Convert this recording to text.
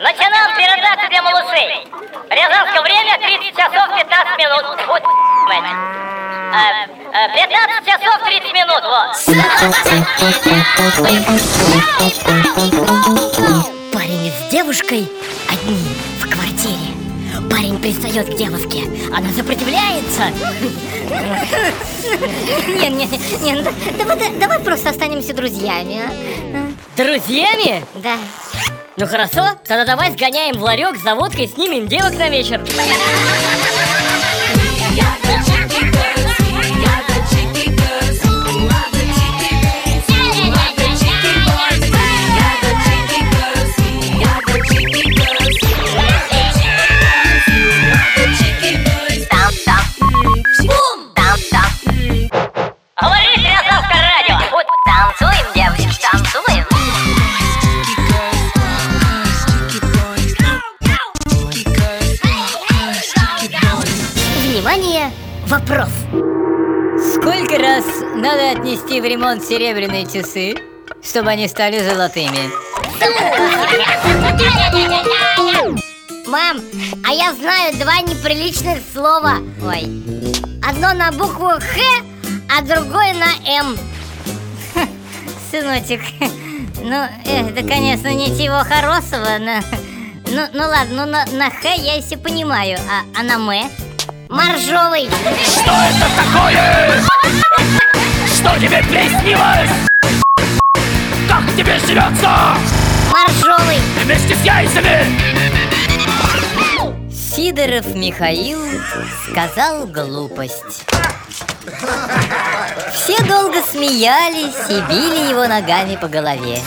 Начинаем передачу для малышей. Рязанское время 30 часов 15 минут. Вот, мать. А, а, 15 часов 30 минут, вот. Парень с девушкой одни в квартире. Парень пристает к девушке, она сопротивляется. Не, не, не, да- давай, давай просто останемся друзьями, а? Друзьями? Да. Ну хорошо, тогда давай сгоняем в ларек за водкой, снимем девок на вечер. Внимание, вопрос. Сколько раз надо отнести в ремонт серебряные часы, чтобы они стали золотыми? Мам, а я знаю два неприличных слова. Ой. Одно на букву Х, а другое на М. Сыночек, ну, это, конечно, ничего хорошего, но... Ну, ну ладно, ну на, на Х я еще понимаю, а, а на М? Моржовый. Что это такое? Что тебе приснилось? Как тебе живется? Моржовый. Вместе с яйцами! Сидоров Михаил сказал глупость. Все долго смеялись и били его ногами по голове.